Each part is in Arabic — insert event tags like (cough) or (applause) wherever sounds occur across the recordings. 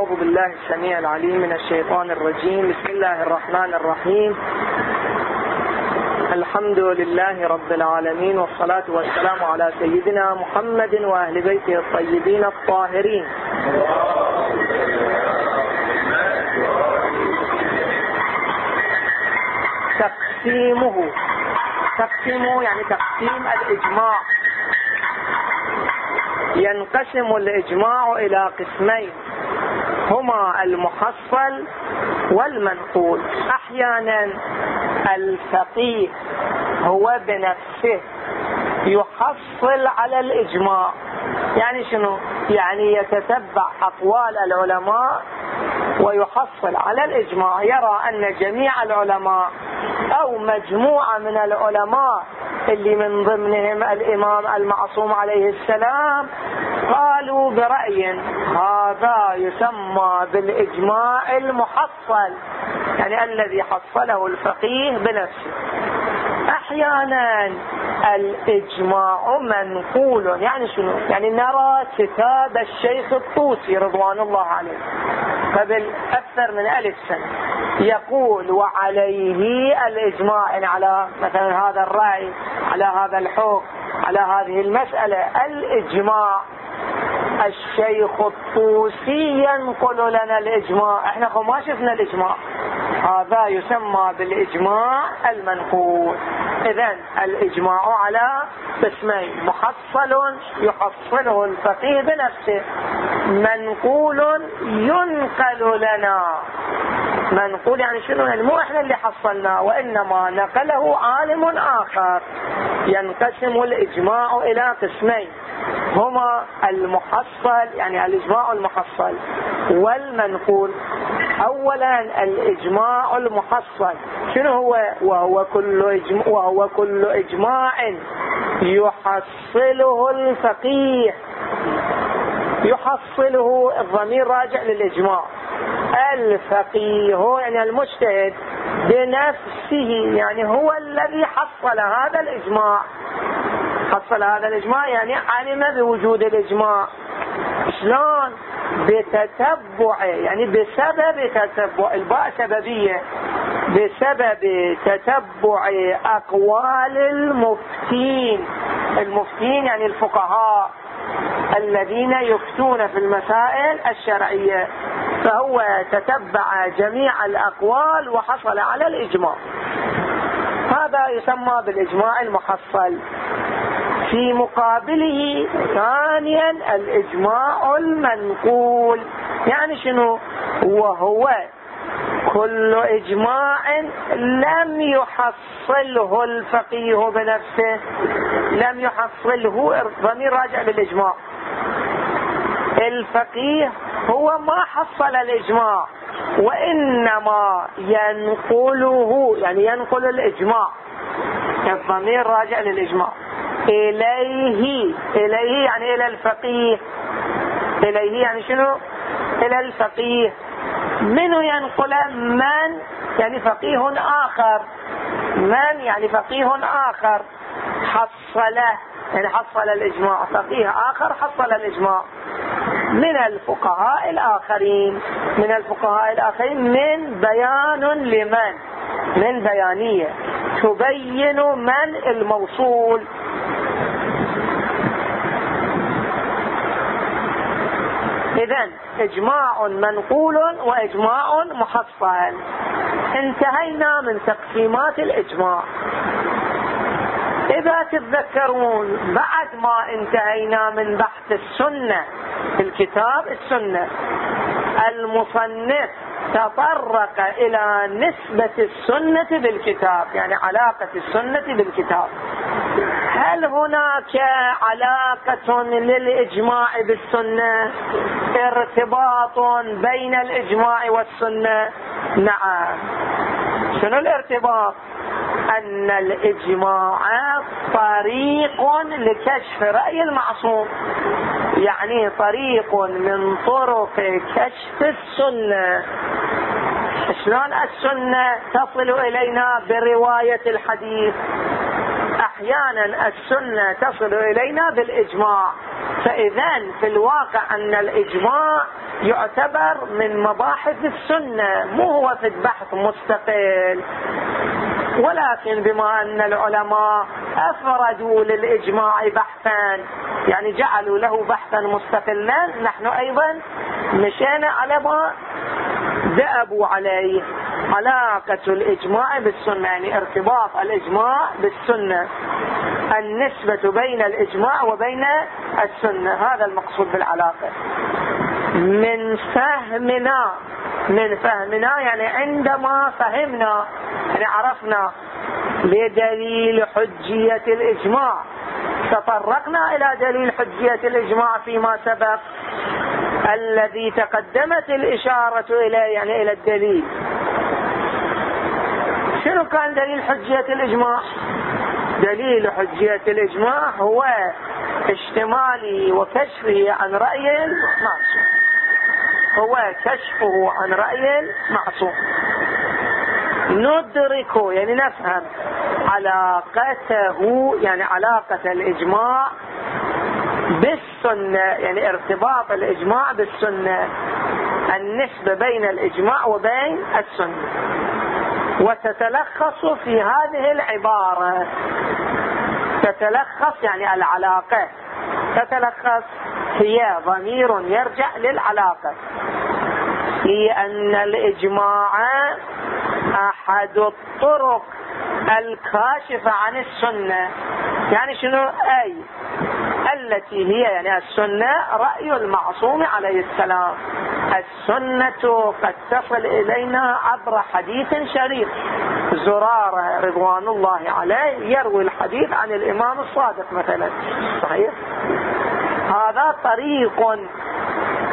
أعوذ بالله السميع العليم من الشيطان الرجيم. بسم الله الرحمن الرحيم. الحمد لله رب العالمين والصلاة والسلام على سيدنا محمد وأهل بيته الطيبين الطاهرين. تقسيمه. تقسيمه يعني تقسيم الإجماع. ينقسم الإجماع إلى قسمين. هما المحصل والمنقول. أحيانا الفقيه هو بنفسه يحصل على الإجماع. يعني شنو؟ يعني يتتبع أقوال العلماء ويحصل على الإجماع. يرى أن جميع العلماء أو مجموعة من العلماء اللي من ضمنهم الإمام المعصوم عليه السلام قالوا برأي هذا يسمى بالإجماع المحصل يعني الذي حصله الفقيه بنفسه. أحيانا الإجماع منقول يعني شنو؟ يعني نرى كتاب الشيخ الطوسي رضوان الله عليه. قبل أكثر من ألف سنة. يقول وعليه الإجماع يعني على مثلا هذا الرأي على هذا الحكم على هذه المسألة. الإجماع الشيخ الطوسي ينقل لنا الإجماع. إحنا ما شفنا الإجماع. هذا يسمى بالإجماع المنقول اذا الإجماع على قسمين محصل يحصله الفقيه بنفسه منقول ينقل لنا. منقول يعني شنو؟ يعني مو إحنا اللي حصلناه وإنما نقله عالم آخر. ينقسم الإجماع إلى قسمين هما المحصل يعني الإجماع المحصل والمنقول. اولا الإجماع المحصل شنو هو؟ وهو كل اجماع وهو كل إجماع يحصله الفقيه. يحصله الضمير راجع للإجماع. الفقيه يعني المجتهد بنفسه يعني هو الذي حصل هذا الإجماع. حصل هذا الإجماع يعني علم بوجود الإجماع. شلون؟ بتتبع يعني بسبب تتبع الباء سببية بسبب تتبع أقوال المفتين. المفتين يعني الفقهاء الذين يفتون في المسائل الشرعية فهو تتبع جميع الأقوال وحصل على الإجماع. هذا يسمى بالإجماع المحصل. في مقابله ثانيا الإجماع المنقول. يعني شنو؟ وهو كل إجماع لم يحصله الفقيه بنفسه لم يحصله ضمير راجع للإجماع. الفقيه هو ما حصل الإجماع وإنما ينقله يعني ينقل الإجماع الضمير راجع للإجماع. إليه. إليه يعني إلى الفقيه. إليه يعني شنو؟ إلى الفقيه. منه ينقل من؟ يعني فقيه آخر. من يعني فقيه آخر. حصله يعني حصل الإجماع. فقيه آخر حصل الإجماع. من الفقهاء الآخرين. من الفقهاء الآخرين من بيان لمن؟ من بيانية. تبين من الموصول. اذا إجماع منقول وإجماع محصل انتهينا من تقسيمات الإجماع. إذا تتذكرون بعد ما انتهينا من بحث السنة في الكتاب السنة المصنف تطرق إلى نسبة السنة بالكتاب يعني علاقة السنة بالكتاب. هل هناك علاقة للإجماع بالسنة؟ ارتباط بين الإجماع والسنة؟ نعم. شنو الارتباط؟ أن الإجماع طريق لكشف رأي المعصوم. يعني طريق من طرق كشف السنة. شلون السنة تصل إلينا برواية الحديث؟ أحيانا السنة تصل إلينا بالإجماع. فإذا في الواقع أن الإجماع يعتبر من مباحث السنة مو هو في بحث مستقل. ولكن بما أن العلماء أفردوا للإجماع بحثا يعني جعلوا له بحثا مستقلا نحن أيضا مشينا على ما ذأبوا عليه. علاقة الإجماع بالسنة يعني ارتباط الإجماع بالسنة. النسبة بين الإجماع وبين السنة هذا المقصود بالعلاقة. من فهمنا من فهمنا يعني عندما فهمنا يعني عرفنا بدليل حجية الإجماع تطرقنا إلى دليل حجية الإجماع فيما سبق الذي تقدمت الإشارة إليه يعني إلى الدليل. شنو كان دليل حجية الإجماع؟ دليل حجية الإجماع هو اشتماله وكشفه عن رأي معصوم هو كشفه عن رأي معصوم ندرك يعني نفهم علاقته يعني علاقة الإجماع بالسنة يعني ارتباط الإجماع بالسنة النسبة بين الإجماع وبين السنة. وتتلخص في هذه العبارة. تتلخص يعني العلاقة. تتلخص هي ضمير يرجع للعلاقة. في أن الإجماع أحد الطرق الكاشفة عن السنة. يعني شنو؟ أي. التي هي يعني السنة رأي المعصوم عليه السلام. السنة قد تصل إلينا عبر حديث شريف. زرارة رضوان الله عليه يروي الحديث عن الإمام الصادق مثلا. صحيح؟ هذا طريق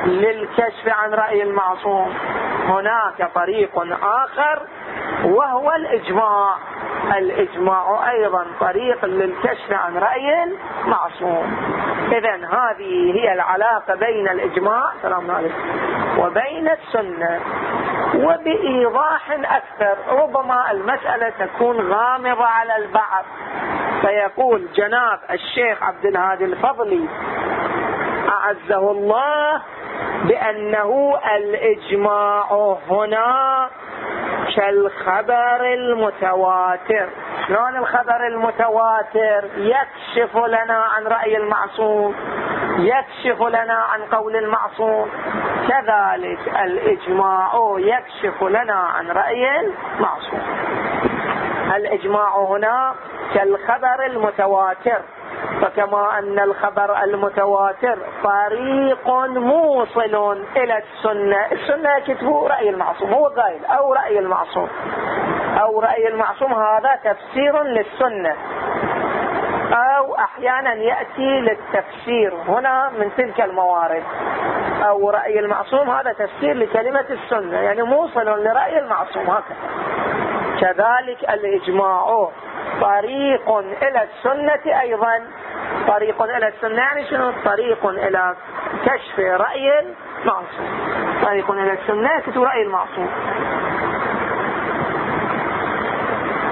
للكشف عن رأي المعصوم. هناك طريق آخر وهو الإجماع. الإجماع أيضا طريق للكشف عن رأي المعصوم. إذا هذه هي العلاقة بين الإجماع سلام عليكم وبين السنة. وبإيضاح أكثر ربما المسألة تكون غامضة على البعض. فيقول جناب الشيخ عبد الهادي الفضلي أعزه الله بأنه الإجماع هنا كالخبر المتواتر. شلون الخبر المتواتر؟ يكشف لنا عن رأي المعصوم يكشف لنا عن قول المعصوم. كذلك الإجماع يكشف لنا عن رأي المعصوم. الإجماع هنا كالخبر المتواتر. فكما أن الخبر المتواتر طريق موصل إلى السنة. السنة كتبه رأي المعصوم هو قائل أو رأي المعصوم. أو رأي المعصوم هذا تفسير للسنة. أو أحيانا يأتي للتفسير. هنا من تلك الموارد. أو رأي المعصوم هذا تفسير لكلمة السنة. يعني موصل لرأي المعصوم هكذا. كذلك الإجماع. طريق إلى السنة أيضا. طريق إلى السنة يعني شنو؟ طريق إلى كشف رأي المعصوم. طريق إلى السنة كتب رأي المعصوم.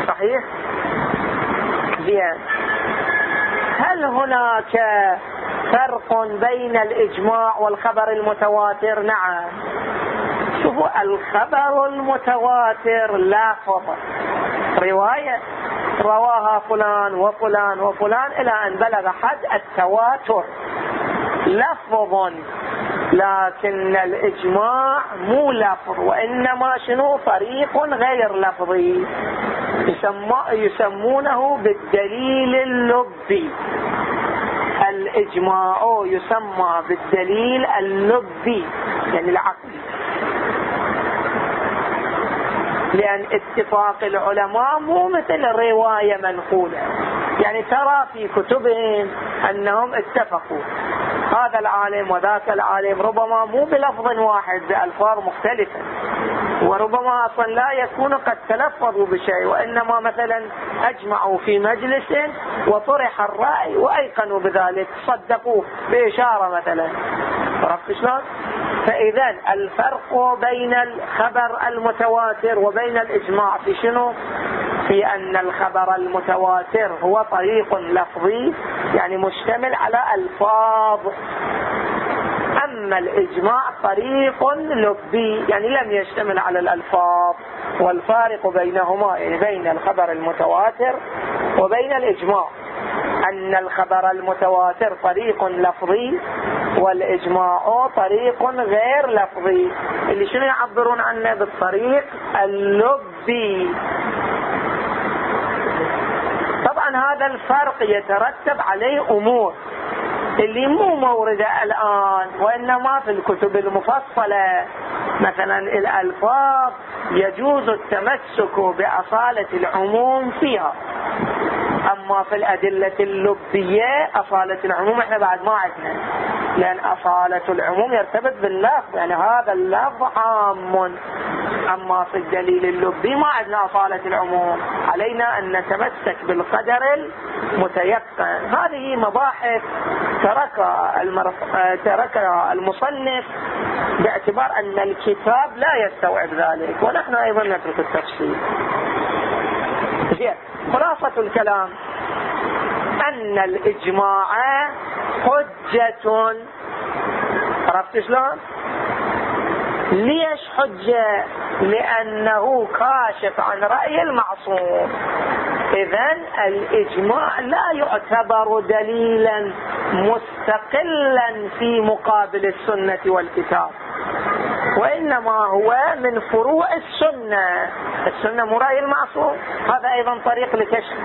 صحيح؟ زين. هل هناك فرق بين الإجماع والخبر المتواتر؟ نعم. شوفوا الخبر المتواتر لا فضل. رواية. رواها فلان وفلان وفلان إلى أن بلغ حد التواتر. لفظ لكن الإجماع مو لفظ وإنما شنو؟ فريق غير لفظي. يسمونه بالدليل اللبي. الإجماع يسمى بالدليل اللبي يعني العقلي. لأن اتفاق العلماء مو مثل رواية منقولة. يعني ترى في كتبهم أنهم اتفقوا. هذا العالم وذاك العالم ربما مو بلفظ واحد بألفاظ مختلفة. وربما أصلا لا يكون قد تلفظوا بشيء وإنما مثلا أجمعوا في مجلس وطرح الرأي وأيقنوا بذلك صدقوه بإشارة مثلا. عرفت شلون؟ فإذا الفرق بين الخبر المتواتر وبين الإجماع في شنو؟ في أن الخبر المتواتر هو طريق لفظي يعني مشتمل على ألفاظ أما الإجماع طريق لبي يعني لم يشتمل على الألفاظ والفارق بينهما يعني بين الخبر المتواتر وبين الإجماع أن الخبر المتواتر طريق لفظي والإجماع طريق غير لفظي. اللي شنو يعبرون عنه بالطريق اللبي. طبعا هذا الفرق يترتب عليه أمور اللي مو موردة الآن وإنما في الكتب المفصلة. مثلا الألفاظ يجوز التمسك بأصالة العموم فيها. أما في الأدلة اللبية أصالة العموم إحنا بعد ما عندنا لأن أصالة العموم يرتبط باللفظ يعني هذا اللفظ عام. أما في الدليل اللبي ما عندنا أصالة العموم علينا أن نتمسك بالقدر المتيقن. هذه مباحث تركها, المرف... تركها المصنف باعتبار أن الكتاب لا يستوعب ذلك ونحن أيضا نترك التفصيل. زين خلاصة الكلام. أن الإجماع حجة. عرفت شلون؟ ليش حجة؟ لأنه كاشف عن رأي المعصوم. إذا الإجماع لا يعتبر دليلا مستقلا في مقابل السنة والكتاب وإنما هو من فروع السنة. السنة مو رأي المعصوم هذا أيضا طريق لكشف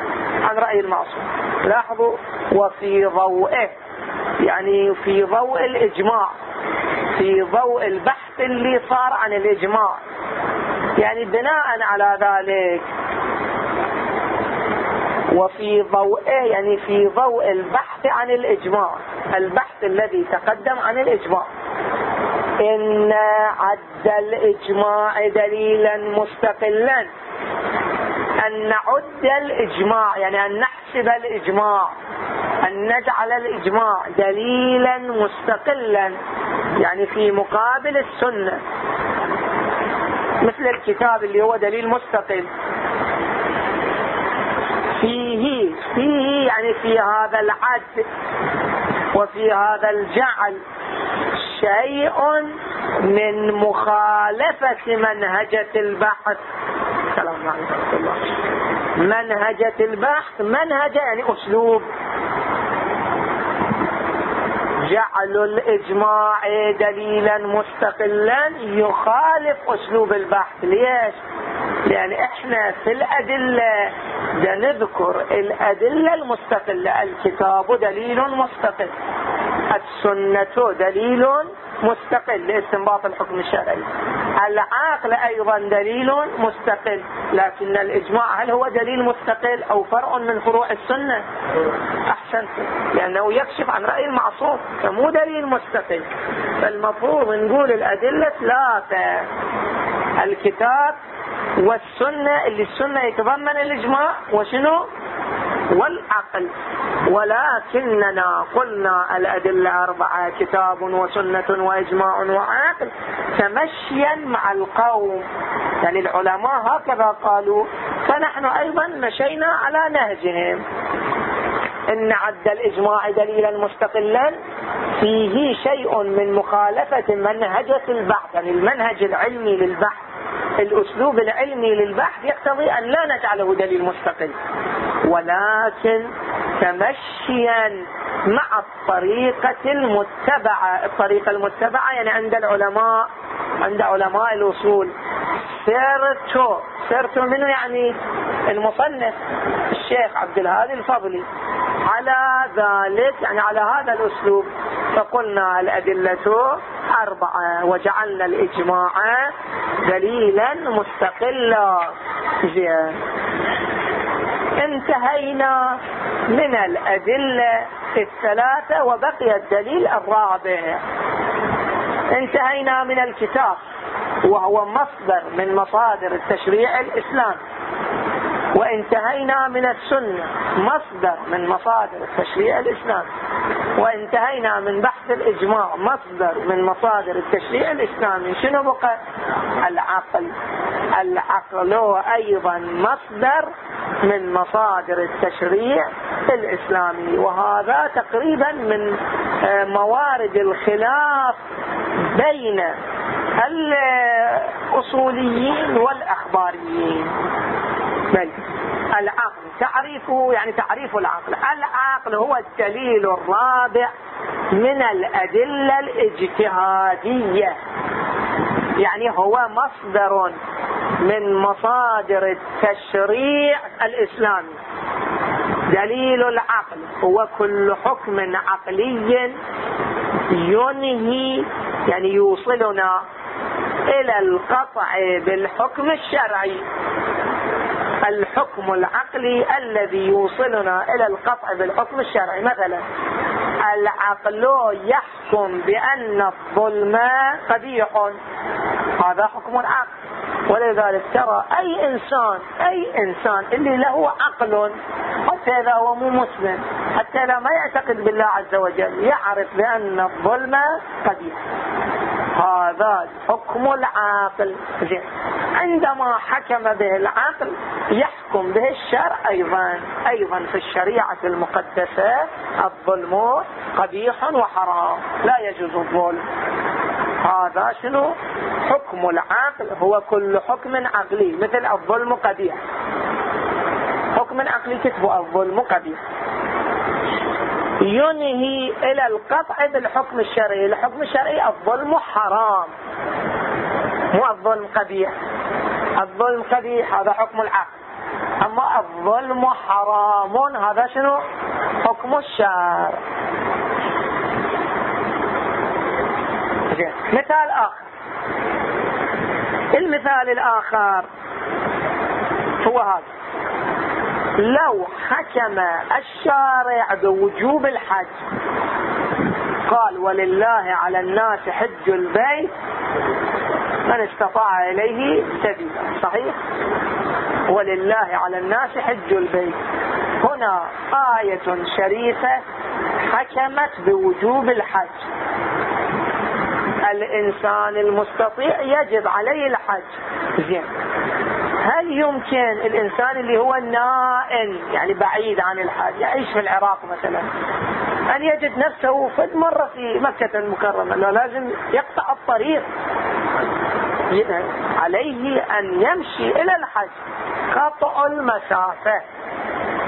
عن رأي المعصوم. لاحظوا وفي ضوئه. يعني في ضوء الإجماع في ضوء البحث اللي صار عن الإجماع. يعني بناء على ذلك وفي ضوئه يعني في ضوء البحث عن الإجماع البحث الذي تقدم عن الإجماع. إن عد الإجماع دليلا مستقلا. أن نعد الإجماع يعني أن نحسب الإجماع. أن نجعل الإجماع دليلا مستقلا يعني في مقابل السنة. مثل الكتاب اللي هو دليل مستقل. فيه فيه يعني في هذا العد وفي هذا الجعل شيء من مخالفة منهجة البحث. سلام عليكم منهجة البحث منهجة يعني أسلوب. جعل الإجماع دليلا مستقلا يخالف أسلوب البحث. ليش؟ لأن إحنا في الأدلة نذكر الأدلة المستقلة. الكتاب دليل مستقل. السنة دليل مستقل. لاستنباط الحكم الشرعي. العقل أيضا دليل مستقل. لكن الإجماع هل هو دليل مستقل أو فرع من فروع السنة؟ أحسنت لأنه يكشف عن رأي المعصوم فمو دليل مستقل. فالمفروض نقول الأدلة ثلاثة الكتاب والسنة اللي السنة يتضمن الإجماع وشنو؟ والعقل. ولكننا قلنا الأدلة أربعة كتاب وسنة وإجماع وعقل. تمشيا مع القوم. يعني العلماء هكذا قالوا فنحن أيضا مشينا على نهجهم. إن عد الإجماع دليلا مستقلا فيه شيء من مخالفة منهجة البحث يعني المنهج العلمي للبحث الأسلوب العلمي للبحث يقتضي أن لا نجعله دليل مستقل. ولكن تمشيا مع الطريقة المتبعة الطريقة المتبعة يعني عند العلماء عند علماء الأصول سيرة سيرة منه يعني؟ المصنف الشيخ عبد الهادي الفضلي. على ذلك يعني على هذا الأسلوب فقلنا الأدلة أربعة وجعلنا الإجماع دليلا مستقلا. زين. انتهينا من الأدلة الثلاثة وبقي الدليل الرابع. انتهينا من الكتاب. وهو مصدر من مصادر التشريع الإسلامي وانتهينا من السنة مصدر من مصادر التشريع الإسلامي وانتهينا من بحث الإجماع مصدر من مصادر التشريع الإسلامي شنو بقى؟ العقل. العقل أيضا مصدر من مصادر التشريع الإسلامي. وهذا تقريبا من آه، موارد الخلاف بين الأصوليين والأخباريين. بل العقل تعريفه يعني تعريف العقل. العقل هو الدليل الرابع من الأدلة الاجتهادية. يعني هو مصدر من مصادر التشريع الإسلامي. دليل العقل هو كل حكم عقلي ينهي يعني يوصلنا إلى القطع بالحكم الشرعي. الحكم العقلي الذي يوصلنا إلى القطع بالحكم الشرعي. مثلا العقل يحكم بأن الظلم قبيح. هذا حكم العقل. ولذلك ترى أي إنسان أي إنسان اللي له عقل حتى إذا هو مو مسلم حتى لا ما يعتقد بالله عز وجل يعرف بأن الظلم قبيح. هذا حكم العاقل. زين. عندما حكم به العقل يحكم به الشرع أيضا. أيضا في الشريعة المقدسة الظلم قبيح وحرام. لا يجوز الظلم. هذا شنو؟ حكم العقل هو كل حكم عقلي مثل الظلم قبيح. حكم عقلي كتبه الظلم قبيح. ينهي إلى القطع بالحكم الشرعي. الحكم الشرعي الظلم حرام. مو الظلم قبيح. الظلم قبيح هذا حكم العقل. أما الظلم حرام هذا شنو؟ حكم الشرع مثال آخر. المثال الآخر هو هذا. لو حكم الشارع بوجوب الحج قال ولله على الناس حج البيت من استطاع إليه سبيلا. صحيح؟ ولله على الناس حج البيت. هنا آية شريفة حكمت بوجوب الحج. الإنسان المستطيع يجب عليه الحج. زين. هل يمكن الإنسان اللي هو نائم يعني بعيد عن الحاج يعيش في العراق مثلا أن يجد نفسه فد مرة في مكة المكرمة؟ لا لازم يقطع الطريق عليه أن يمشي إلى الحج. قطع المسافة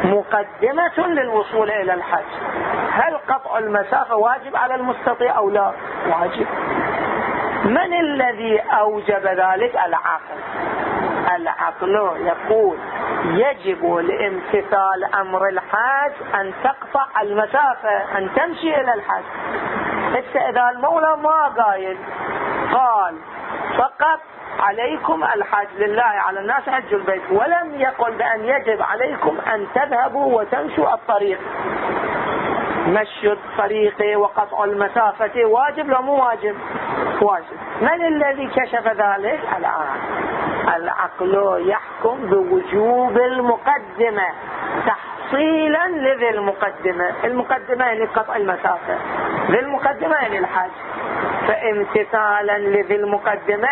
مقدمة للوصول إلى الحج. هل قطع المسافة واجب على المستطيع أو لا؟ واجب. من الذي أوجب ذلك؟ العقل. العقل يقول يجب لامتثال أمر الحاج أن تقطع المسافة أن تمشي إلى الحج اذا المولى ما قايل قال فقط عليكم الحج لله على الناس حج البيت ولم يقل بأن يجب عليكم أن تذهبوا وتمشوا الطريق. مشي الطريق وقطع المسافة واجب لو مو واجب؟ واجب. من الذي كشف ذلك؟ الآن. العقل يحكم بوجوب المقدمة. تحصيلا لذي المقدمة. المقدمة يعني قطع المسافة. ذي المقدمة يعني الحج فامتثالا لذي المقدمة.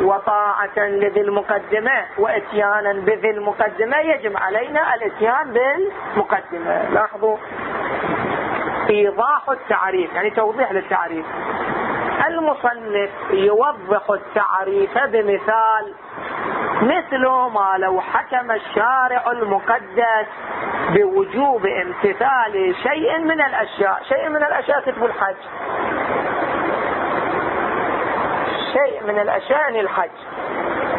وطاعة لذي المقدمة. واتيانا بذي المقدمة. يجب علينا الاتيان بالمقدمة. لاحظوا. إيضاح التعريف. يعني توضيح للتعريف. المصنف يوضح التعريف بمثال مثل ما لو حكم الشارع المقدس بوجوب امتثال شيء من الأشياء شيء من الأشياء كتب الحج. شيء من الأشياء الحج.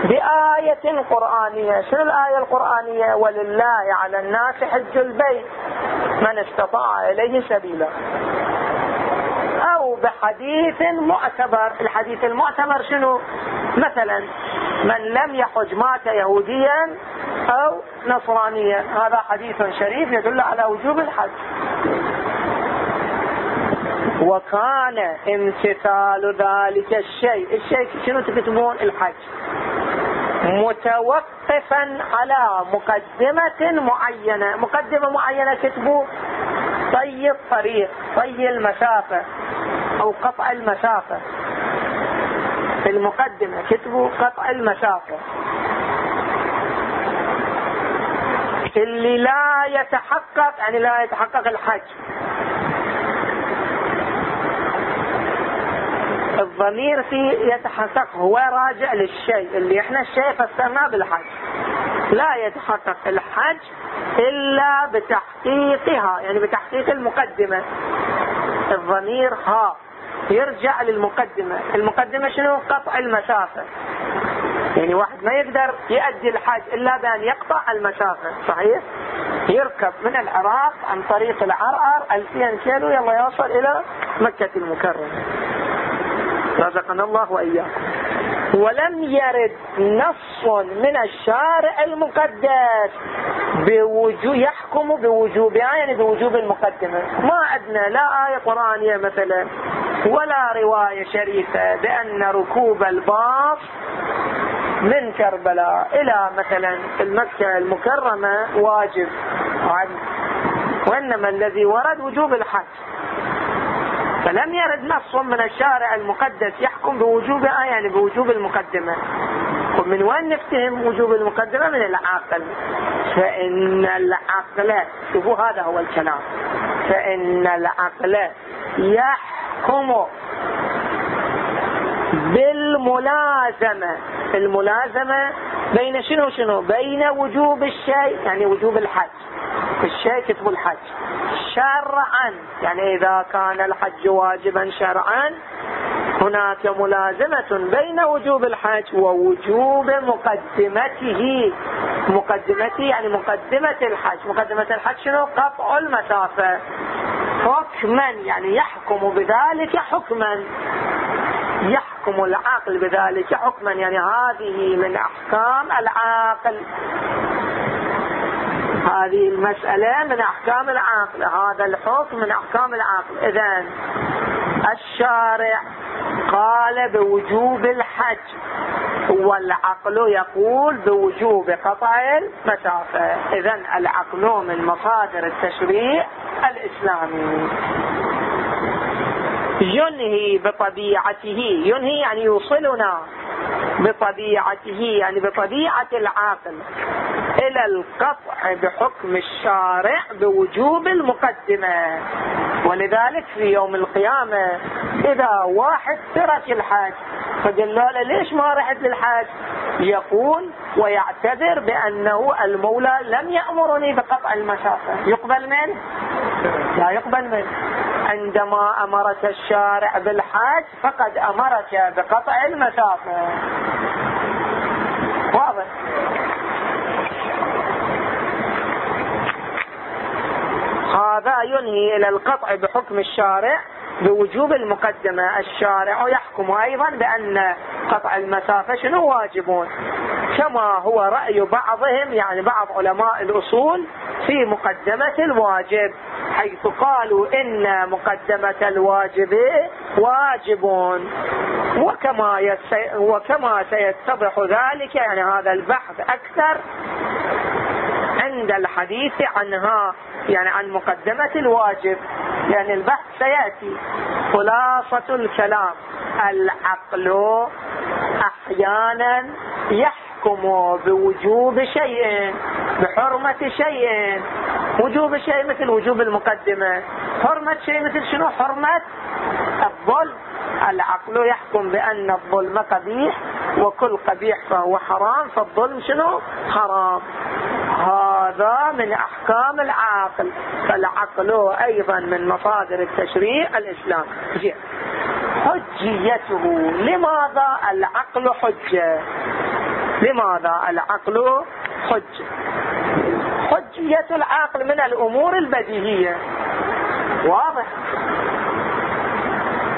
بآية قرآنية شنو الآية القرآنية؟ ولله على الناس حج البيت من استطاع إليه سبيلا. بحديث معتبر الحديث المعتبر شنو؟ مثلا من لم يحج مات يهوديا أو نصرانيا. هذا حديث شريف يدل على وجوب الحج. وكان امتثال ذلك الشيء. الشيء شنو تكتبون؟ الحج. متوقفا على مقدمة معينة. مقدمة معينة كتبوا طي الطريق طي المسافة. أو قطع المسافة في المقدمة كتبوا قطع المسافة اللي لا يتحقق يعني لا يتحقق الحج. الضمير فيه يتحقق هو راجع للشيء. اللي إحنا الشيء فسرناه بالحج. لا يتحقق الحج إلا بتحقيقها يعني بتحقيق المقدمة. الضمير ها. يرجع للمقدمة. المقدمة شنو؟ قطع المسافة. يعني واحد ما يقدر يؤدي الحج إلا بأن يقطع المسافة. صحيح؟ يركب من العراق عن طريق العرعر 2000 كيلو يلا يوصل إلى مكة المكرمة. رزقنا الله وإياكم. ولم يرد نص من الشارع المقدس بوجوب يحكم بوجوبها يعني بوجوب المقدمة. ما عندنا لا آية قرآنية مثلا. ولا رواية شريفة بأن ركوب الباص من كربلاء إلى مثلا المكة المكرمة واجب وإنما الذي ورد وجوب الحج. فلم يرد نص من الشارع المقدس يحكم بوجوبها يعني بوجوب المقدمة. ومن وين نفتهم وجوب المقدمة؟ من العقل. فإن العقل شوفوا هذا هو الكلام. فإن العقل يحكم بالملازمة. الملازمة بين شنو شنو؟ بين وجوب الشيء يعني وجوب الحج. الشيء كتب الحج. شرعا. يعني إذا كان الحج واجبا شرعا هناك ملازمة بين وجوب الحج ووجوب مقدمته. مقدمته يعني مقدمة الحج. مقدمة الحج شنو؟ قطع المسافة. حكما يعني يحكم بذلك حكما. يحكم العاقل بذلك حكما يعني هذه من أحكام العاقل. هذه المسألة من أحكام العقل هذا الحكم من أحكام العقل إذا الشارع قال بوجوب الحج. والعقل يقول بوجوب قطع المسافة إذا العقل من مصادر التشريع الإسلامي. ينهي بطبيعته ينهي يعني يوصلنا بطبيعته يعني بطبيعة العاقل إلى القطع بحكم الشارع بوجوب المقدمة. ولذلك في يوم القيامة إذا واحد ترك الحج فقال له ليش ما رحت للحج يقول ويعتذر بأنه المولى لم يأمرني بقطع المسافة يقبل منه لا يقبل منه عندما أمرك الشارع بالحج فقد أمرك بقطع المسافة واضح. هذا ينهي إلى القطع بحكم الشارع. بوجوب المقدمة الشارع يحكم أيضا بأن قطع المسافة شنو واجبون. كما هو رأي بعضهم يعني بعض علماء الأصول في مقدمة الواجب حيث قالوا إن مقدمة الواجب واجب وكما, يسي وكما سيتضح ذلك يعني هذا البحث أكثر عند الحديث عنها يعني عن مقدمة الواجب. يعني البحث سيأتي. خلاصة الكلام. العقل أحيانا يحكم بوجوب شيء بحرمة شيء. وجوب شيء مثل وجوب المقدمة. حرمة شيء مثل شنو؟ حرمة الظلم. العقل يحكم بأن الظلم قبيح وكل قبيح فهو حرام فالظلم شنو؟ حرام. هذا من أحكام العاقل فالعقل أيضا من مصادر التشريع الإسلام. حجيته. لماذا العقل حجة لماذا العقل حجة حجية العقل من الأمور البديهية. واضح؟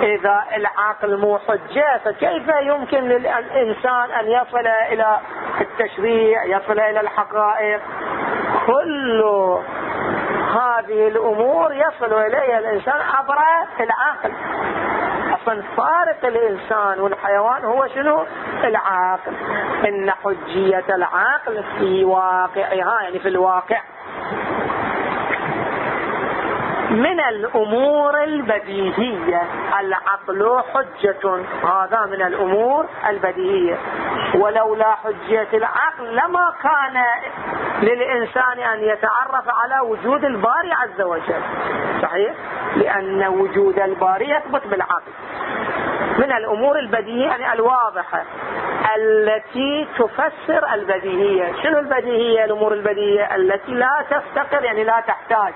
إذا العقل مو حجة فكيف يمكن للإنسان أن يصل إلى التشريع يصل إلى الحقائق؟ كل هذه الأمور يصل إليها الإنسان عبر العقل. أصلا فارق الإنسان والحيوان هو شنو؟ العاقل. إن حجية العقل في واقعها يعني في الواقع. من الأمور البديهية. العقل حجة. هذا من الأمور البديهية. ولولا حجية العقل لما كان للإنسان أن يتعرف على وجود الباري عز وجل. صحيح؟ لأن وجود الباري يثبت بالعقل. من الأمور البديهية يعني الواضحة التي تفسر البديهية. شنو البديهية؟ الأمور البديهية التي لا تفتقر يعني لا تحتاج.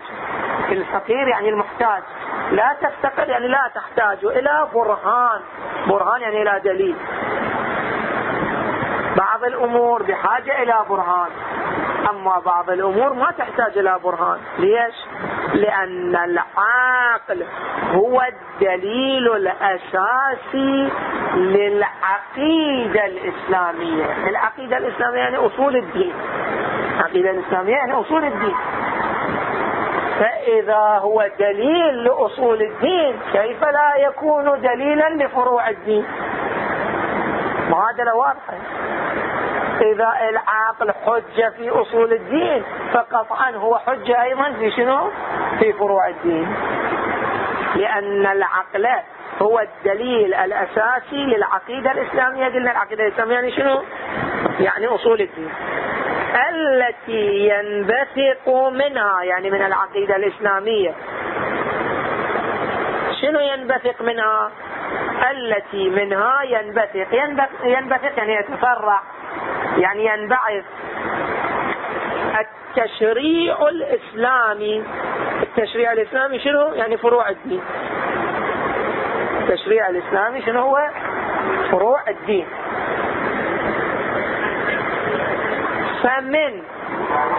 الفقير يعني المحتاج. لا تفتقر يعني لا تحتاج. إلى برهان. برهان يعني إلى دليل. بعض الأمور بحاجة إلى برهان. أما بعض الأمور ما تحتاج إلى برهان. ليش؟ لأن العقل هو الدليل الأساسي للعقيدة الإسلامية. العقيدة الإسلامية يعني أصول الدين. العقيدة الإسلامية يعني أصول الدين. فإذا هو دليل لأصول الدين كيف لا يكون دليلا لفروع الدين؟ معادلة واضحة إذا العقل حجة في أصول الدين فقطعا هو حجة أيضا في شنو؟ في فروع الدين. لأن العقل هو الدليل الأساسي للعقيدة الإسلامية. قلنا العقيدة الإسلامية يعني شنو؟ يعني أصول الدين. التي ينبثق منها يعني من العقيدة الإسلامية. شنو ينبثق منها؟ التي منها ينبثق. ينبثق يعني يتفرع يعني ينبعث. التشريع الإسلامي. التشريع الإسلامي شنو؟ يعني فروع الدين. التشريع الإسلامي شنو هو؟ فروع الدين. فمن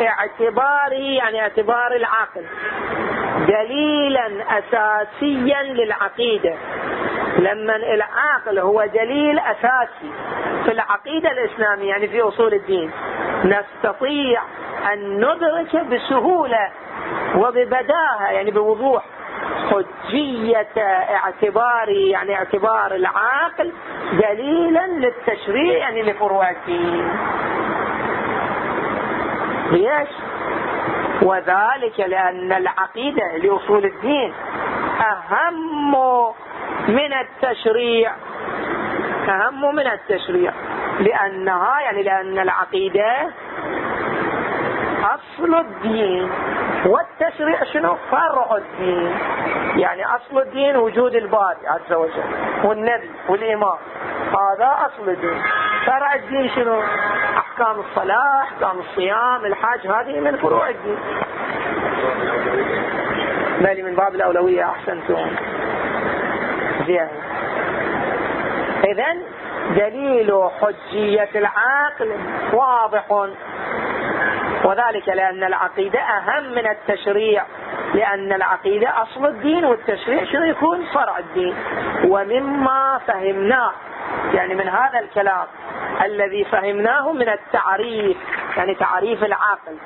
اعتباره يعني اعتبار العقل دليلا أساسيا للعقيدة. لما العقل هو دليل أساسي في العقيدة الإسلامية يعني في أصول الدين نستطيع أن ندرك بسهولة وببداهة يعني بوضوح حجية اعتبار يعني اعتبار العاقل دليلا للتشريع يعني لفروع الدين. ليش وذلك لأن العقيدة لأصول الدين أهم من التشريع. أهم من التشريع. لأنها يعني لأن العقيدة أصل الدين. والتشريع شنو؟ فرع الدين. يعني أصل الدين وجود الباري عز وجل والنبي والإمام. هذا أصل الدين. فرع الدين شنو؟ أحكام الصلاة أحكام الصيام الحج هذه من فروع الدين. بالي من باب الأولوية أحسنتم. زين. إذا دليل حجية العقل واضح. وذلك لأن العقيدة أهم من التشريع لأن العقيدة أصل الدين والتشريع شنو يكون؟ فرع الدين. ومما فهمناه يعني من هذا الكلام الذي فهمناه من التعريف يعني تعريف العقل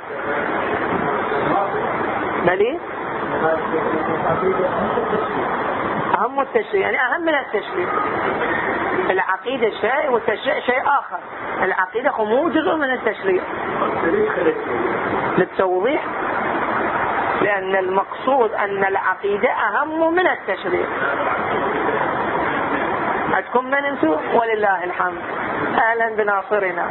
بلي أهم التشريع يعني أهم من التشريع. العقيدة شيء والتشريع شيء آخر. العقيدة مو جزء من التشريع. للتوضيح. لأن المقصود أن العقيدة أهم من التشريع. عندكم من أنتم؟ ولله الحمد. أهلا بناصرنا. (laughs)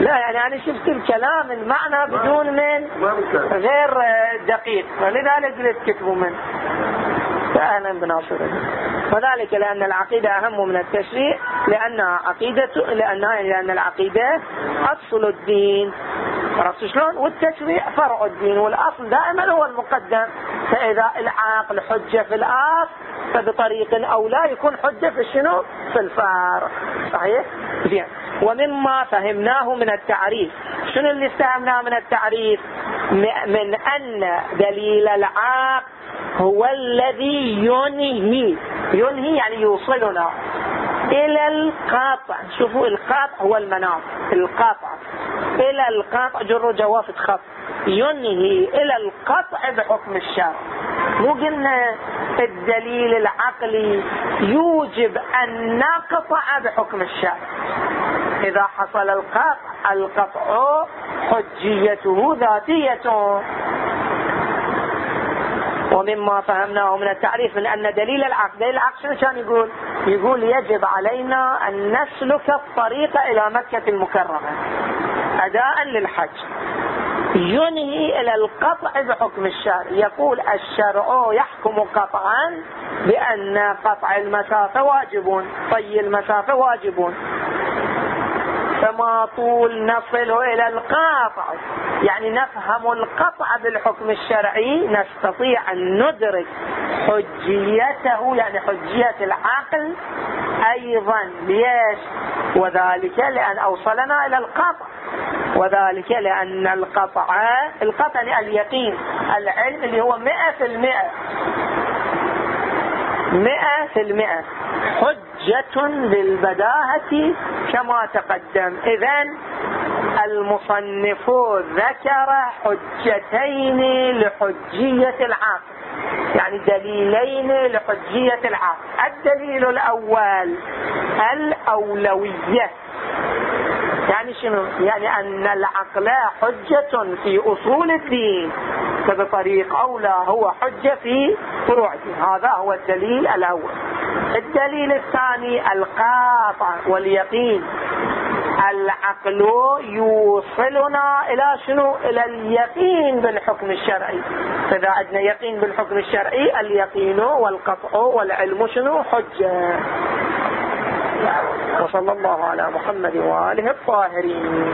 لا يعني أنا شفت الكلام المعنى بدون من غير دقيق. فلذلك قلت كتبوا من. فاهلا بناصرنا. وذلك لأن العقيدة أهم من التشريع لأنها عقيدة لأنها يعني لأن العقيدة أصل الدين. عرفت شلون؟ والتشريع فرع الدين والأصل دائما هو المقدم فإذا العاقل حجة في الاصل فبطريق أو لا يكون حجة في شنو؟ في الفرع صحيح؟ زين ومما فهمناه من التعريف شنو اللي استهمناه من التعريف؟ من أن دليل العاقل هو الذي ينهي ينهي يعني يوصلنا إلى القاطع. شوفوا القاطع هو المناط القاطع. إلى القاطع جر جوافة خط ينهي إلى القطع بحكم الشرع مو قلنا الدليل العقلي يوجب أن نقطع بحكم الشرع إذا حصل القطع القطع حجيته ذاتية. ومما فهمناه من التعريف من أن دليل العقل دليل العقل شنو كان يقول؟ يقول يجب علينا أن نسلك الطريق إلى مكة المكرمة. أداء للحج. ينهي إلى القطع بحكم الشرع. يقول الشرع يحكم قطعا بأن قطع المسافة واجب طي المسافة واجب فما طول نصل إلى القاطع يعني نفهم القطع بالحكم الشرعي نستطيع أن ندرك حجيته يعني حجية العقل أيضا. ليش؟ وذلك لأن أوصلنا إلى القطع. وذلك لأن القطع القطع اليقين العلم اللي هو مئة في المئة. مئة في المئة. حجة بالبداهة كما تقدم. إذا المصنف ذكر حجتين لحجية العاقل. يعني دليلين لحجية العاقل. الدليل الأول الأولوية. يعني شنو؟ يعني أن العقل حجة في أصول الدين. فبطريق أولى هو حجة في فروعه. هذا هو الدليل الأول. الدليل الثاني القاطع واليقين. العقل يوصلنا إلى شنو؟ إلى اليقين بالحكم الشرعي. فإذا عندنا يقين بالحكم الشرعي اليقين والقطع والعلم شنو؟ حجة. وصلى الله على محمد وآله الطاهرين.